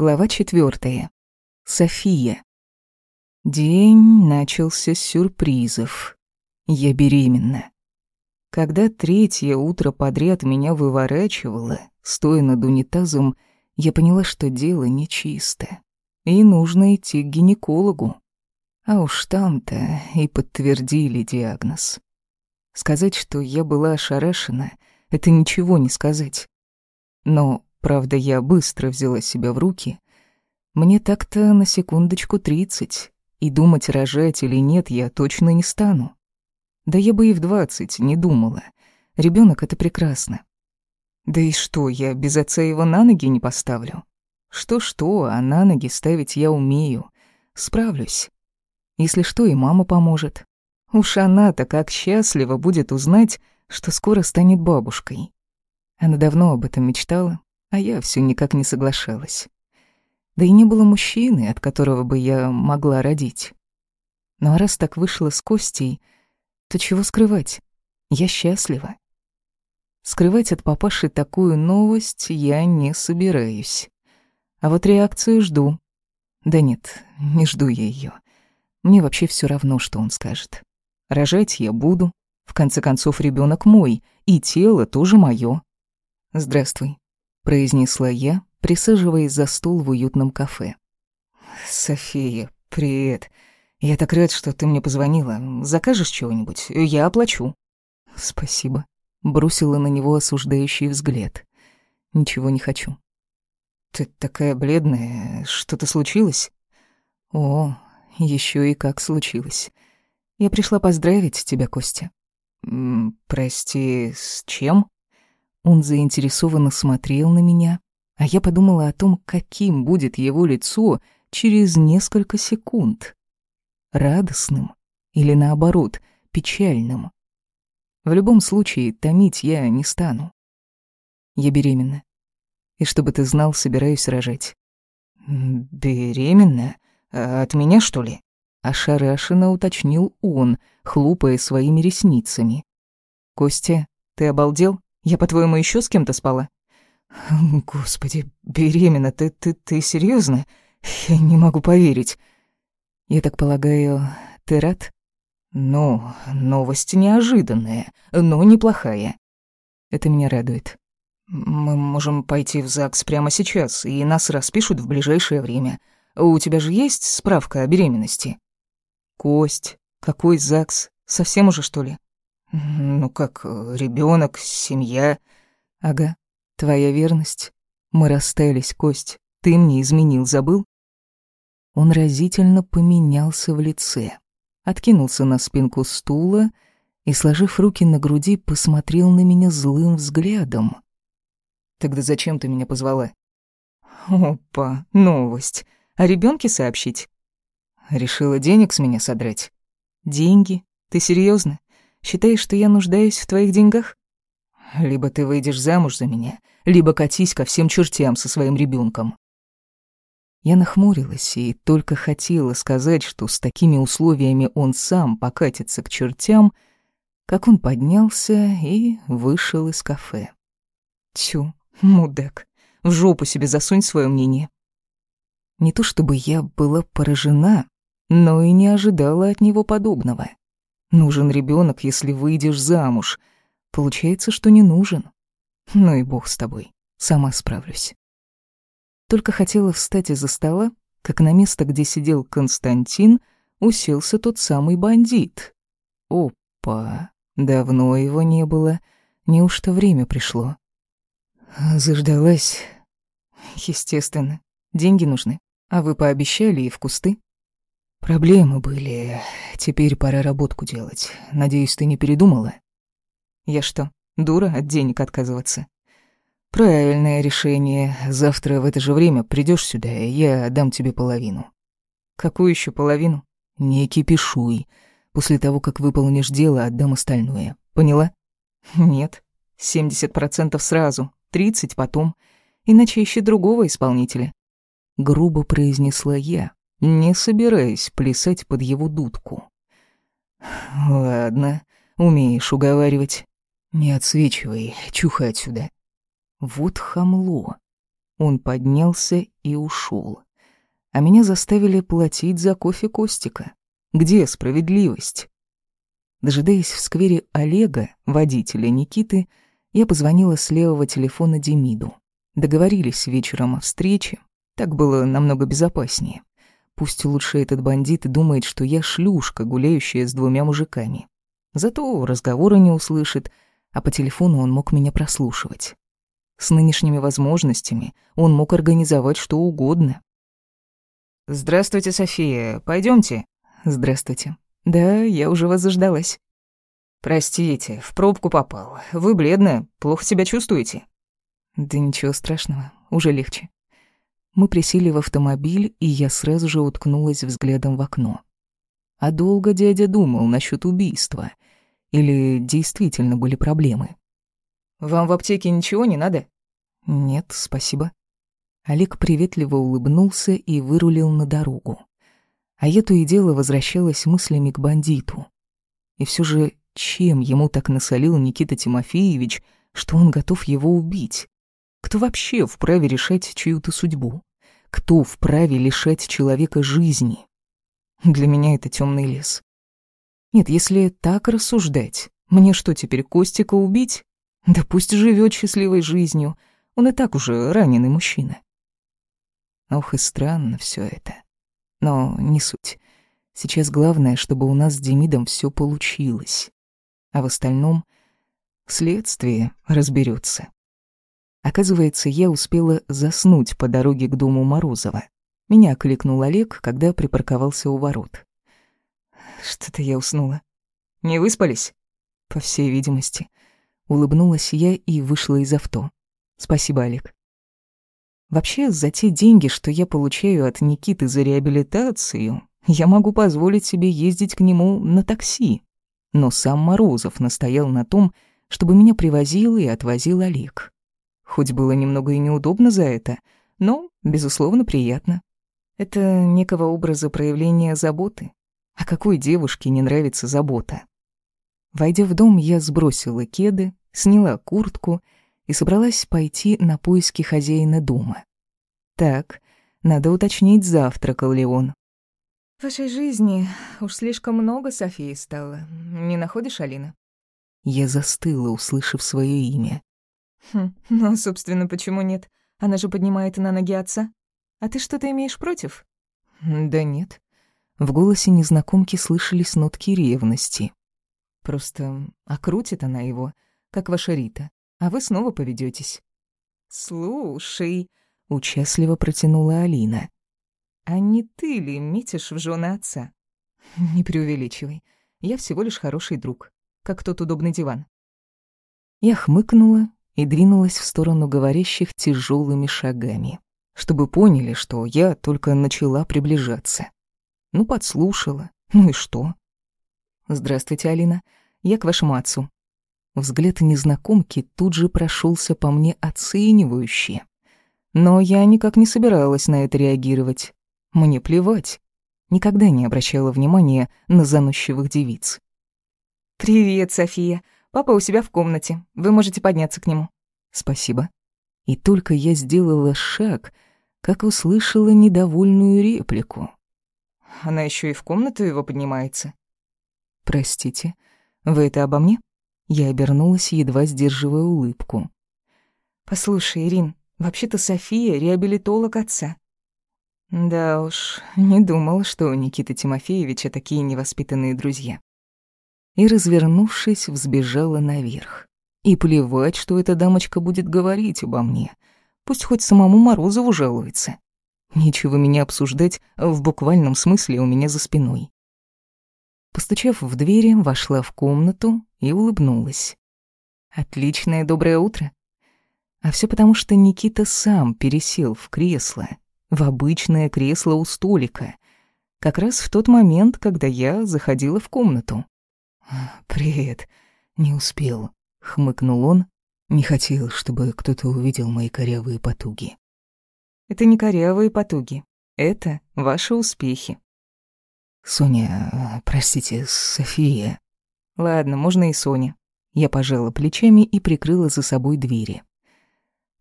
Глава четвертая. София. День начался с сюрпризов. Я беременна. Когда третье утро подряд меня выворачивало, стоя над унитазом, я поняла, что дело нечисто. И нужно идти к гинекологу. А уж там-то и подтвердили диагноз. Сказать, что я была ошарашена, это ничего не сказать. Но Правда, я быстро взяла себя в руки. Мне так-то на секундочку тридцать, и думать, рожать или нет, я точно не стану. Да я бы и в двадцать не думала. Ребенок это прекрасно. Да и что, я без отца его на ноги не поставлю? Что-что, а на ноги ставить я умею. Справлюсь. Если что, и мама поможет. Уж она-то как счастлива будет узнать, что скоро станет бабушкой. Она давно об этом мечтала, а я все никак не соглашалась. Да и не было мужчины, от которого бы я могла родить. Ну а раз так вышло с Костей, то чего скрывать? Я счастлива. Скрывать от папаши такую новость я не собираюсь. А вот реакцию жду. Да нет, не жду я ее. Мне вообще все равно, что он скажет. Рожать я буду. В конце концов, ребенок мой, и тело тоже мое. Здравствуй произнесла я, присаживаясь за стол в уютном кафе. «София, привет. Я так рад, что ты мне позвонила. Закажешь чего-нибудь? Я оплачу». «Спасибо», — бросила на него осуждающий взгляд. «Ничего не хочу». «Ты такая бледная. Что-то случилось?» «О, еще и как случилось. Я пришла поздравить тебя, Костя». «Прости, с чем?» Он заинтересованно смотрел на меня, а я подумала о том, каким будет его лицо через несколько секунд. Радостным или, наоборот, печальным. В любом случае, томить я не стану. Я беременна. И чтобы ты знал, собираюсь рожать. «Беременна? А от меня, что ли?» Ошарашенно уточнил он, хлопая своими ресницами. «Костя, ты обалдел? Я, по-твоему, еще с кем-то спала? Господи, беременна, ты, ты, ты серьезно? Я не могу поверить. Я так полагаю, ты рад? Ну, новость неожиданная, но неплохая. Это меня радует. Мы можем пойти в ЗАГС прямо сейчас, и нас распишут в ближайшее время. У тебя же есть справка о беременности? Кость, какой ЗАГС? Совсем уже, что ли? Ну как, ребенок, семья. Ага, твоя верность. Мы расстались, Кость. Ты мне изменил, забыл? Он разительно поменялся в лице. Откинулся на спинку стула и, сложив руки на груди, посмотрел на меня злым взглядом. «Тогда зачем ты меня позвала?» «Опа, новость. О ребенке сообщить?» «Решила денег с меня содрать?» «Деньги? Ты серьезно? Считаешь, что я нуждаюсь в твоих деньгах? Либо ты выйдешь замуж за меня, либо катись ко всем чертям со своим ребенком. Я нахмурилась и только хотела сказать, что с такими условиями он сам покатится к чертям, как он поднялся и вышел из кафе. Тю, мудак, в жопу себе засунь свое мнение. Не то чтобы я была поражена, но и не ожидала от него подобного. Нужен ребенок, если выйдешь замуж. Получается, что не нужен. Ну и бог с тобой. Сама справлюсь. Только хотела встать из-за стола, как на место, где сидел Константин, уселся тот самый бандит. Опа, давно его не было. Неужто время пришло? Заждалась. Естественно. Деньги нужны. А вы пообещали и в кусты? Проблемы были. Теперь пора работку делать. Надеюсь, ты не передумала? Я что, дура от денег отказываться? Правильное решение. Завтра в это же время придешь сюда, и я дам тебе половину. Какую еще половину? Не кипишуй. После того, как выполнишь дело, отдам остальное. Поняла? Нет. 70% сразу, 30 потом. Иначе ищи другого исполнителя. Грубо произнесла я, не собираясь плясать под его дудку. «Ладно, умеешь уговаривать. Не отсвечивай, чухай отсюда». Вот хамло. Он поднялся и ушел. А меня заставили платить за кофе Костика. Где справедливость? Дожидаясь в сквере Олега, водителя Никиты, я позвонила с левого телефона Демиду. Договорились вечером о встрече. Так было намного безопаснее. Пусть лучше этот бандит думает, что я шлюшка, гуляющая с двумя мужиками. Зато разговора не услышит, а по телефону он мог меня прослушивать. С нынешними возможностями он мог организовать что угодно. «Здравствуйте, София. Пойдемте. «Здравствуйте. Да, я уже вас заждалась». «Простите, в пробку попал. Вы бледная, плохо себя чувствуете?» «Да ничего страшного, уже легче». Мы присели в автомобиль, и я сразу же уткнулась взглядом в окно. А долго дядя думал насчет убийства? Или действительно были проблемы? «Вам в аптеке ничего не надо?» «Нет, спасибо». Олег приветливо улыбнулся и вырулил на дорогу. А я то и дело возвращалась мыслями к бандиту. И все же, чем ему так насолил Никита Тимофеевич, что он готов его убить? Кто вообще вправе решать чью-то судьбу? Кто вправе лишать человека жизни? Для меня это темный лес. Нет, если так рассуждать, мне что теперь, Костика убить? Да пусть живет счастливой жизнью. Он и так уже раненый мужчина. Ох и странно все это. Но не суть. Сейчас главное, чтобы у нас с Демидом все получилось. А в остальном следствие разберется. Оказывается, я успела заснуть по дороге к дому Морозова. Меня кликнул Олег, когда припарковался у ворот. Что-то я уснула. Не выспались? По всей видимости. Улыбнулась я и вышла из авто. Спасибо, Олег. Вообще, за те деньги, что я получаю от Никиты за реабилитацию, я могу позволить себе ездить к нему на такси. Но сам Морозов настоял на том, чтобы меня привозил и отвозил Олег. Хоть было немного и неудобно за это, но, безусловно, приятно. Это некого образа проявления заботы. А какой девушке не нравится забота? Войдя в дом, я сбросила кеды, сняла куртку и собралась пойти на поиски хозяина дома. Так, надо уточнить, завтракал ли он. В вашей жизни уж слишком много Софии стало. Не находишь, Алина? Я застыла, услышав свое имя. Хм, ну, собственно, почему нет? Она же поднимает на ноги отца. А ты что-то имеешь против? Да нет. В голосе незнакомки слышались нотки ревности. Просто окрутит она его, как ваша Рита а вы снова поведетесь. «Слушай», — участливо протянула Алина. «А не ты ли метишь в жены отца?» «Не преувеличивай. Я всего лишь хороший друг, как тот удобный диван». Я хмыкнула и двинулась в сторону говорящих тяжелыми шагами, чтобы поняли, что я только начала приближаться. Ну, подслушала. Ну и что? «Здравствуйте, Алина. Я к вашему отцу. Взгляд незнакомки тут же прошелся по мне оценивающе. Но я никак не собиралась на это реагировать. Мне плевать. Никогда не обращала внимания на заносчивых девиц. «Привет, София. Папа у себя в комнате. Вы можете подняться к нему». «Спасибо». И только я сделала шаг, как услышала недовольную реплику. Она еще и в комнату его поднимается. «Простите, вы это обо мне?» Я обернулась, едва сдерживая улыбку. «Послушай, Ирин, вообще-то София — реабилитолог отца». Да уж, не думал, что у Никиты Тимофеевича такие невоспитанные друзья. И, развернувшись, взбежала наверх. И плевать, что эта дамочка будет говорить обо мне. Пусть хоть самому Морозову жалуется. Нечего меня обсуждать в буквальном смысле у меня за спиной. Постучав в двери, вошла в комнату и улыбнулась. «Отличное доброе утро!» А все потому, что Никита сам пересел в кресло, в обычное кресло у столика, как раз в тот момент, когда я заходила в комнату. «Привет, не успел», — хмыкнул он. Не хотел, чтобы кто-то увидел мои корявые потуги. «Это не корявые потуги, это ваши успехи», «Соня, простите, София». «Ладно, можно и Соня». Я пожала плечами и прикрыла за собой двери.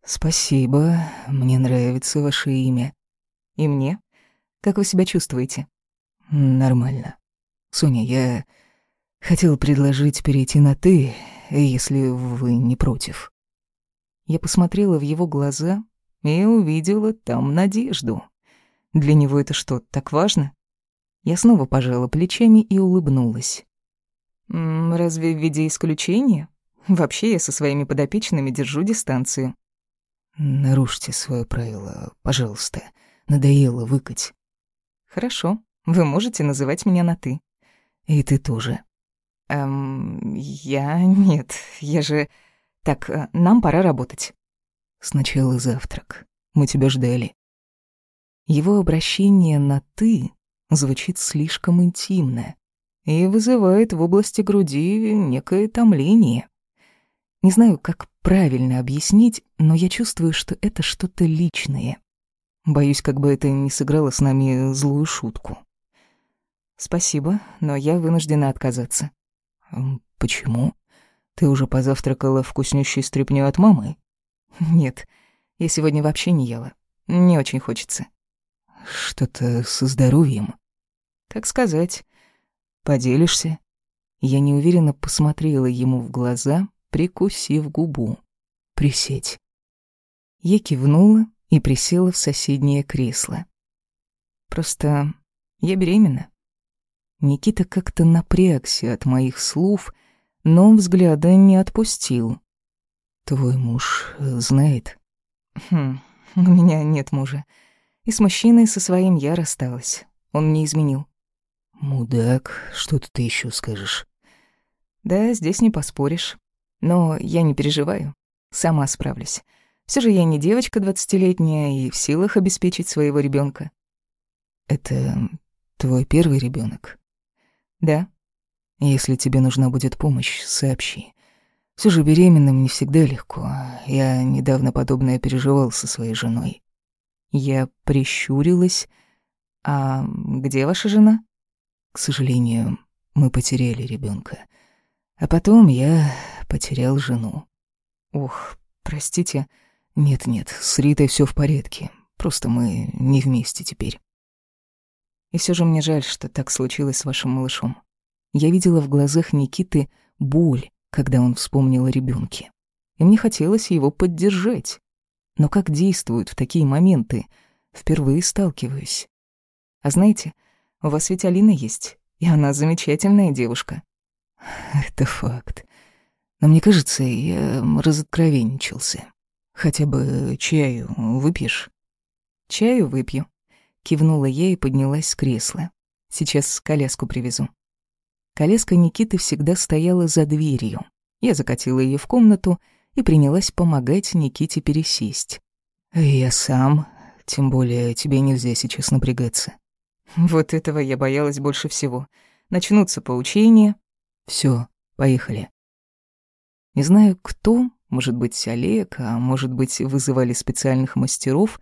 Спасибо, мне нравится ваше имя. И мне. Как вы себя чувствуете? Нормально. Соня, я хотел предложить перейти на «ты», если вы не против. Я посмотрела в его глаза и увидела там надежду. Для него это что, так важно? Я снова пожала плечами и улыбнулась. «Разве в виде исключения? Вообще я со своими подопечными держу дистанцию». «Нарушьте свое правило, пожалуйста. Надоело выкать». «Хорошо. Вы можете называть меня на «ты». «И ты тоже». «Эм, я... нет, я же... Так, э, нам пора работать». «Сначала завтрак. Мы тебя ждали». Его обращение на «ты» звучит слишком интимно и вызывает в области груди некое томление. Не знаю, как правильно объяснить, но я чувствую, что это что-то личное. Боюсь, как бы это не сыграло с нами злую шутку. Спасибо, но я вынуждена отказаться. Почему? Ты уже позавтракала вкуснющей стряпнёй от мамы? Нет, я сегодня вообще не ела. Не очень хочется. Что-то со здоровьем? Как сказать. Поделишься? Я неуверенно посмотрела ему в глаза, прикусив губу. Присесть. Я кивнула и присела в соседнее кресло. Просто я беременна. Никита как-то напрягся от моих слов, но взгляда не отпустил. Твой муж знает? Хм, у меня нет мужа. И с мужчиной со своим я рассталась. Он не изменил. «Мудак, что ты еще скажешь?» «Да, здесь не поспоришь. Но я не переживаю. Сама справлюсь. Все же я не девочка двадцатилетняя и в силах обеспечить своего ребенка. «Это твой первый ребенок? «Да». «Если тебе нужна будет помощь, сообщи. Все же беременным не всегда легко. Я недавно подобное переживал со своей женой». Я прищурилась. «А где ваша жена?» К сожалению, мы потеряли ребенка. А потом я потерял жену. Ух, простите. Нет-нет, с Ритой все в порядке. Просто мы не вместе теперь. И все же мне жаль, что так случилось с вашим малышом. Я видела в глазах Никиты боль, когда он вспомнил о ребенке. И мне хотелось его поддержать. Но как действуют в такие моменты? Впервые сталкиваюсь. А знаете, у вас ведь Алина есть, и она замечательная девушка». «Это факт. Но мне кажется, я разоткровенничался. Хотя бы чаю выпьешь?» «Чаю выпью», — кивнула я и поднялась с кресла. «Сейчас коляску привезу». Коляска Никиты всегда стояла за дверью. Я закатила ее в комнату и принялась помогать Никите пересесть. «Я сам, тем более тебе нельзя сейчас напрягаться. Вот этого я боялась больше всего. Начнутся поучения. Все, поехали. Не знаю, кто, может быть, Олег, а может быть, вызывали специальных мастеров,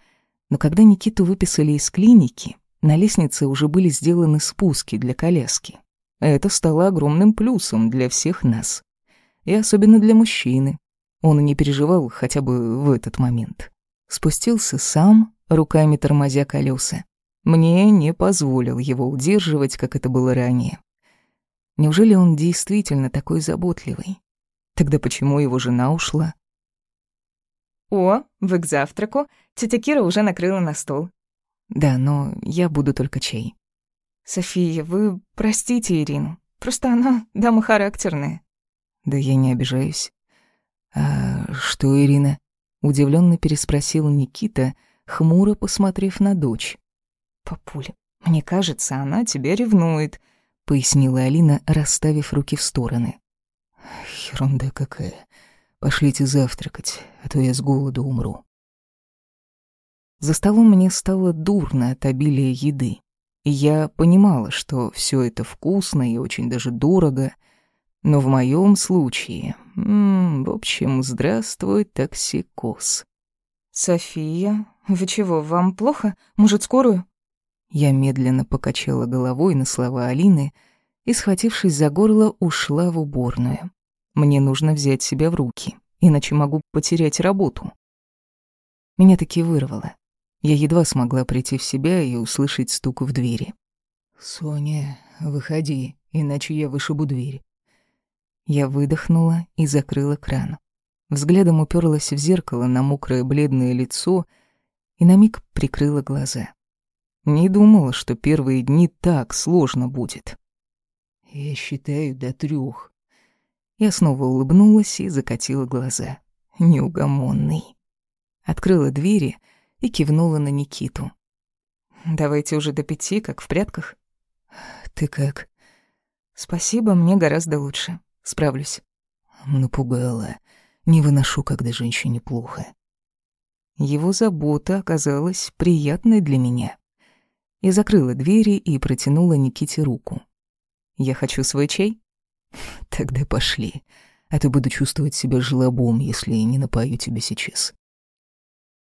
но когда Никиту выписали из клиники, на лестнице уже были сделаны спуски для коляски. Это стало огромным плюсом для всех нас. И особенно для мужчины. Он не переживал хотя бы в этот момент. Спустился сам, руками тормозя колеса, мне не позволил его удерживать, как это было ранее. Неужели он действительно такой заботливый? Тогда почему его жена ушла? «О, вы к завтраку. Тетя Кира уже накрыла на стол». «Да, но я буду только чай». «София, вы простите Ирину. Просто она дама характерная». «Да я не обижаюсь». «А что, Ирина?» — удивленно переспросил Никита, хмуро посмотрев на дочь. «Папуль, мне кажется, она тебя ревнует», — пояснила Алина, расставив руки в стороны. «Ерунда какая. Пошлите завтракать, а то я с голоду умру». За столом мне стало дурно от обилия еды. И я понимала, что все это вкусно и очень даже дорого, но в моем случае... М -м, в общем, здравствуй, токсикоз. «София, вы чего, вам плохо? Может, скорую?» Я медленно покачала головой на слова Алины и, схватившись за горло, ушла в уборную. Мне нужно взять себя в руки, иначе могу потерять работу. Меня таки вырвало. Я едва смогла прийти в себя и услышать стук в двери. «Соня, выходи, иначе я вышибу дверь». Я выдохнула и закрыла кран. Взглядом уперлась в зеркало на мокрое бледное лицо и на миг прикрыла глаза. Не думала, что первые дни так сложно будет. «Я считаю до трех. Я снова улыбнулась и закатила глаза. Неугомонный. Открыла двери и кивнула на Никиту. «Давайте уже до пяти, как в прятках». «Ты как?» «Спасибо, мне гораздо лучше. Справлюсь». «Напугала. Не выношу, когда женщине плохо». Его забота оказалась приятной для меня. Я закрыла двери и протянула Никите руку. «Я хочу свой чай?» «Тогда пошли, а то буду чувствовать себя жлобом, если не напою тебя сейчас».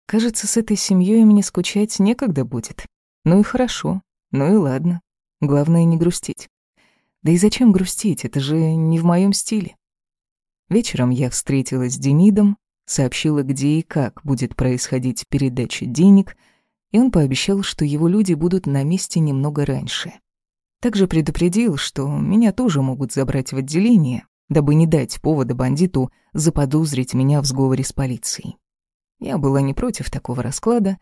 Кажется, с этой семьей мне скучать некогда будет. Ну и хорошо, ну и ладно. Главное не грустить. Да и зачем грустить, это же не в моем стиле. Вечером я встретилась с Демидом, сообщила, где и как будет происходить передача денег, и он пообещал, что его люди будут на месте немного раньше. Также предупредил, что меня тоже могут забрать в отделение, дабы не дать повода бандиту заподозрить меня в сговоре с полицией. Я была не против такого расклада,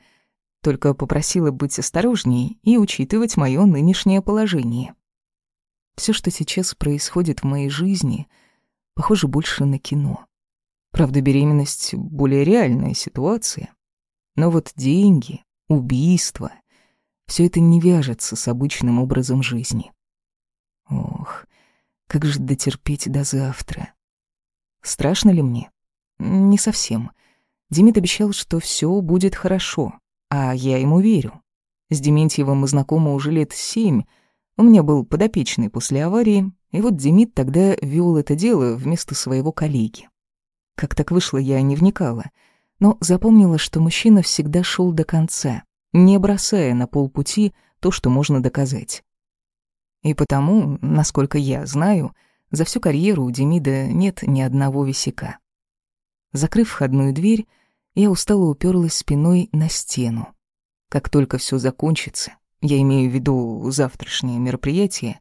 только попросила быть осторожней и учитывать моё нынешнее положение. Всё, что сейчас происходит в моей жизни, похоже больше на кино. Правда, беременность — более реальная ситуация. Но вот деньги, убийства — всё это не вяжется с обычным образом жизни. Ох, как же дотерпеть до завтра? Страшно ли мне? Не совсем — Демид обещал, что все будет хорошо, а я ему верю. С Дементьевым мы знакомы уже лет семь. У меня был подопечный после аварии, и вот Демид тогда вел это дело вместо своего коллеги. Как так вышло, я не вникала, но запомнила, что мужчина всегда шел до конца, не бросая на полпути то, что можно доказать. И потому, насколько я знаю, за всю карьеру у Демида нет ни одного висяка. Закрыв входную дверь, я устало уперлась спиной на стену. Как только все закончится, я имею в виду завтрашнее мероприятие,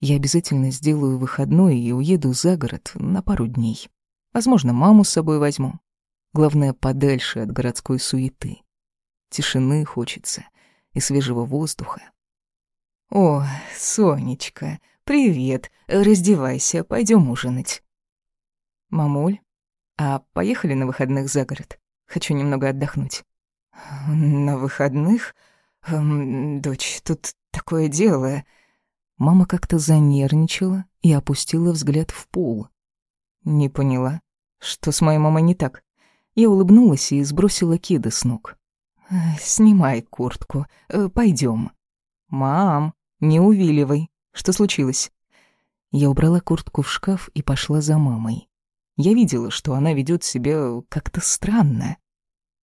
я обязательно сделаю выходной и уеду за город на пару дней. Возможно, маму с собой возьму. Главное, подальше от городской суеты. Тишины хочется и свежего воздуха. «О, Сонечка, привет. Раздевайся, пойдем ужинать». «Мамуль, а поехали на выходных за город? Хочу немного отдохнуть». «На выходных? Эм, дочь, тут такое дело...» Мама как-то занервничала и опустила взгляд в пол. Не поняла, что с моей мамой не так. Я улыбнулась и сбросила кеды с ног. «Снимай куртку, э, пойдем. «Мам, не увиливай. Что случилось?» Я убрала куртку в шкаф и пошла за мамой. Я видела, что она ведет себя как-то странно.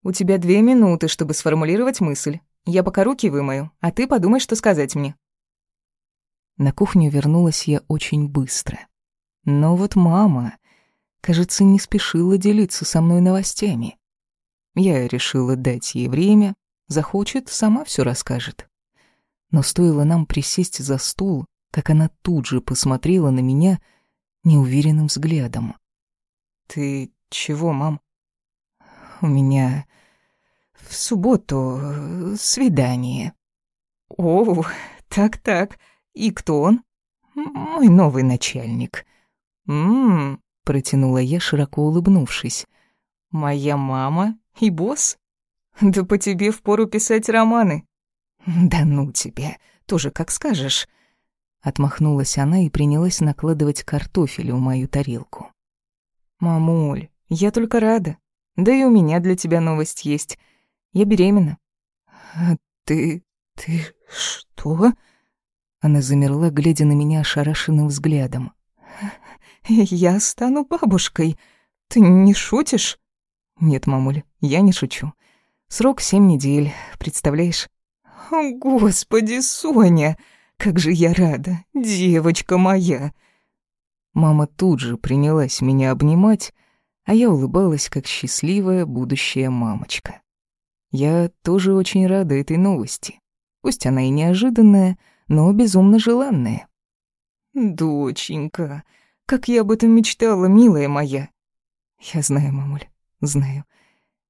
«У тебя две минуты, чтобы сформулировать мысль. Я пока руки вымою, а ты подумай, что сказать мне». На кухню вернулась я очень быстро. Но вот мама, кажется, не спешила делиться со мной новостями. Я решила дать ей время, захочет, сама все расскажет. Но стоило нам присесть за стул, как она тут же посмотрела на меня неуверенным взглядом. «Ты чего, мам?» «У меня в субботу э, свидание». «О, так-так. И кто он?» «Мой новый начальник». «М-м-м», протянула я, широко улыбнувшись. «Моя мама и босс? Да по тебе впору писать романы». «Да ну тебя, тоже как скажешь». Отмахнулась она и принялась накладывать картофель в мою тарелку. «Мамуль, я только рада. Да и у меня для тебя новость есть. Я беременна». «А ты... ты что?» Она замерла, глядя на меня ошарашенным взглядом. «Я стану бабушкой. Ты не шутишь?» «Нет, мамуль, я не шучу. Срок семь недель, представляешь?» «О, Господи, Соня, как же я рада, девочка моя!» Мама тут же принялась меня обнимать, а я улыбалась, как счастливая будущая мамочка. Я тоже очень рада этой новости. Пусть она и неожиданная, но безумно желанная. «Доченька, как я об этом мечтала, милая моя!» «Я знаю, мамуль, знаю.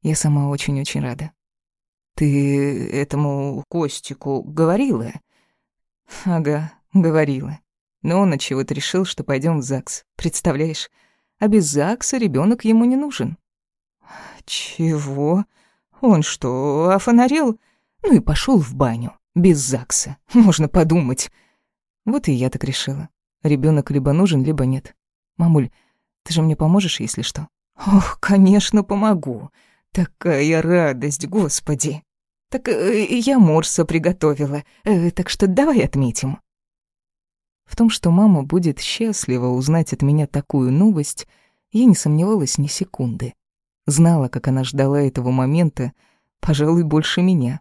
Я сама очень-очень рада». «Ты этому Костику говорила?» «Ага, говорила. Но он от чего-то решил, что пойдем в ЗАГС. Представляешь? А без ЗАГСа ребенок ему не нужен». «Чего? Он что, офонарел?» Ну и пошел в баню. Без ЗАГСа. Можно подумать. Вот и я так решила. Ребенок либо нужен, либо нет. Мамуль, ты же мне поможешь, если что? Ох, конечно, помогу. Такая радость, господи. Так э, я морса приготовила, э, так что давай отметим. В том, что мама будет счастлива узнать от меня такую новость, я не сомневалась ни секунды. Знала, как она ждала этого момента, пожалуй, больше меня.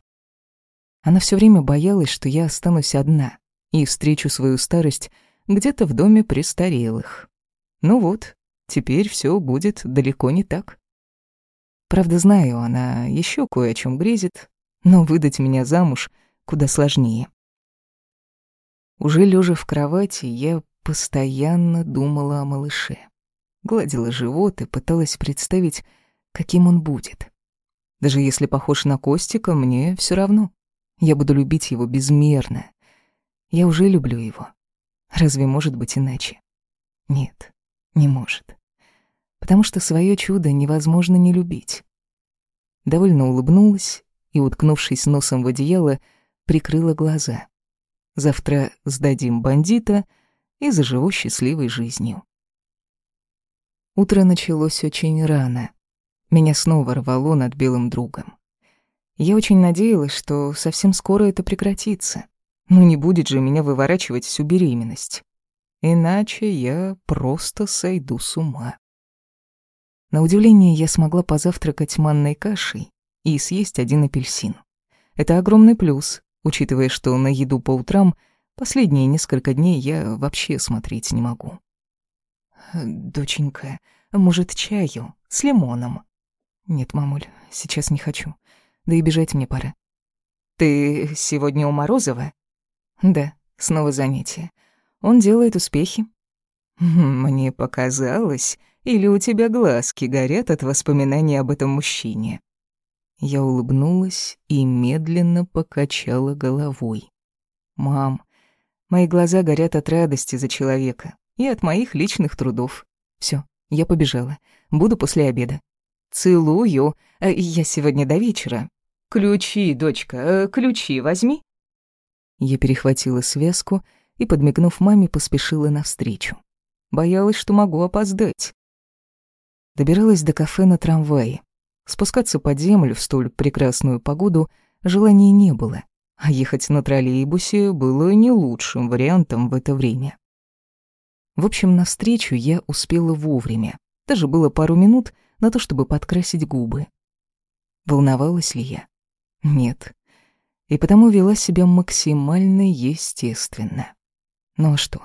Она все время боялась, что я останусь одна и встречу свою старость где-то в доме престарелых. Ну вот, теперь все будет далеко не так. Правда, знаю, она еще кое о чем грезит, но выдать меня замуж куда сложнее. Уже лежа в кровати, я постоянно думала о малыше. Гладила живот и пыталась представить, каким он будет. Даже если похож на Костика, мне все равно. Я буду любить его безмерно. Я уже люблю его. Разве может быть иначе? Нет, не может. Потому что свое чудо невозможно не любить. Довольно улыбнулась и, уткнувшись носом в одеяло, прикрыла глаза. Завтра сдадим бандита и заживу счастливой жизнью. Утро началось очень рано. Меня снова рвало над белым другом. Я очень надеялась, что совсем скоро это прекратится. Но не будет же меня выворачивать всю беременность. Иначе я просто сойду с ума. На удивление, я смогла позавтракать манной кашей и съесть один апельсин. Это огромный плюс, учитывая, что на еду по утрам последние несколько дней я вообще смотреть не могу. «Доченька, может, чаю с лимоном?» «Нет, мамуль, сейчас не хочу. Да и бежать мне пора». «Ты сегодня у Морозова?» «Да, снова занятие. Он делает успехи». «Мне показалось, или у тебя глазки горят от воспоминаний об этом мужчине?» Я улыбнулась и медленно покачала головой. «Мам, мои глаза горят от радости за человека и от моих личных трудов. Все, я побежала. Буду после обеда». «Целую. Э, я сегодня до вечера. Ключи, дочка, э, ключи возьми». Я перехватила связку и, подмигнув маме, поспешила навстречу. Боялась, что могу опоздать. Добиралась до кафе на трамвае. Спускаться под землю в столь прекрасную погоду желания не было, а ехать на троллейбусе было не лучшим вариантом в это время. В общем, навстречу я успела вовремя. Даже было пару минут на то, чтобы подкрасить губы. Волновалась ли я? Нет. И потому вела себя максимально естественно. Ну а что?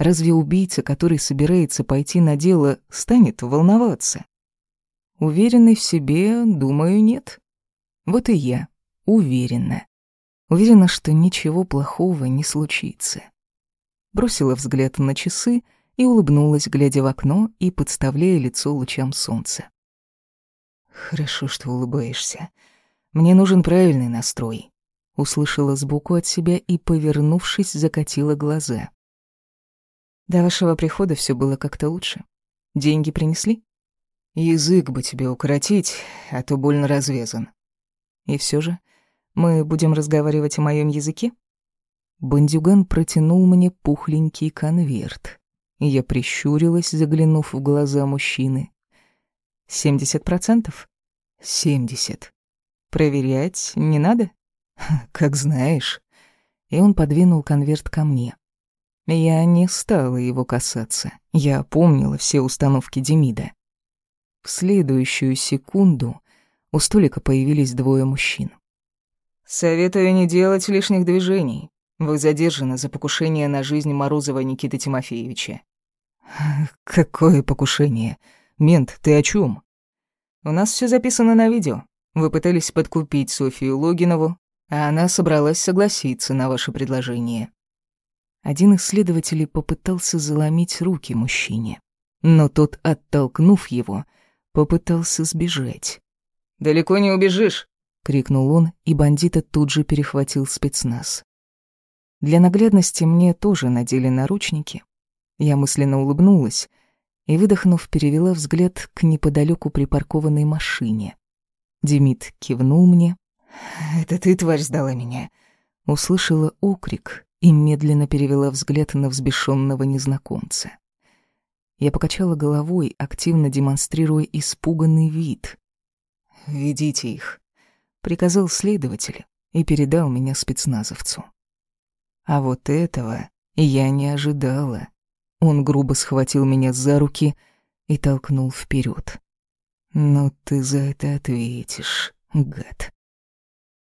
Разве убийца, который собирается пойти на дело, станет волноваться? Уверенный в себе, думаю, нет. Вот и я уверена. Уверена, что ничего плохого не случится. Бросила взгляд на часы и улыбнулась, глядя в окно и подставляя лицо лучам солнца. «Хорошо, что улыбаешься. Мне нужен правильный настрой», — услышала сбоку от себя и, повернувшись, закатила глаза. «До вашего прихода все было как-то лучше. Деньги принесли?» Язык бы тебе укоротить, а то больно развязан. И все же, мы будем разговаривать о моем языке? Бандюган протянул мне пухленький конверт. Я прищурилась, заглянув в глаза мужчины. «Семьдесят процентов?» «Семьдесят. Проверять не надо?» «Как знаешь». И он подвинул конверт ко мне. Я не стала его касаться. Я помнила все установки Демида. В следующую секунду у столика появились двое мужчин. «Советую не делать лишних движений. Вы задержаны за покушение на жизнь Морозова Никиты Тимофеевича». «Какое покушение? Мент, ты о чем? У нас все записано на видео. Вы пытались подкупить Софию Логинову, а она собралась согласиться на ваше предложение. Один из следователей попытался заломить руки мужчине, но тот, оттолкнув его, попытался сбежать. «Далеко не убежишь!» — крикнул он, и бандита тут же перехватил спецназ. Для наглядности мне тоже надели наручники. Я мысленно улыбнулась и, выдохнув, перевела взгляд к неподалеку припаркованной машине. Демид кивнул мне. «Это ты, тварь, сдала меня!» Услышала окрик и медленно перевела взгляд на взбешенного незнакомца. Я покачала головой, активно демонстрируя испуганный вид. «Ведите их», — приказал следователь и передал меня спецназовцу. А вот этого я не ожидала. Он грубо схватил меня за руки и толкнул вперед. «Ну ты за это ответишь, гад».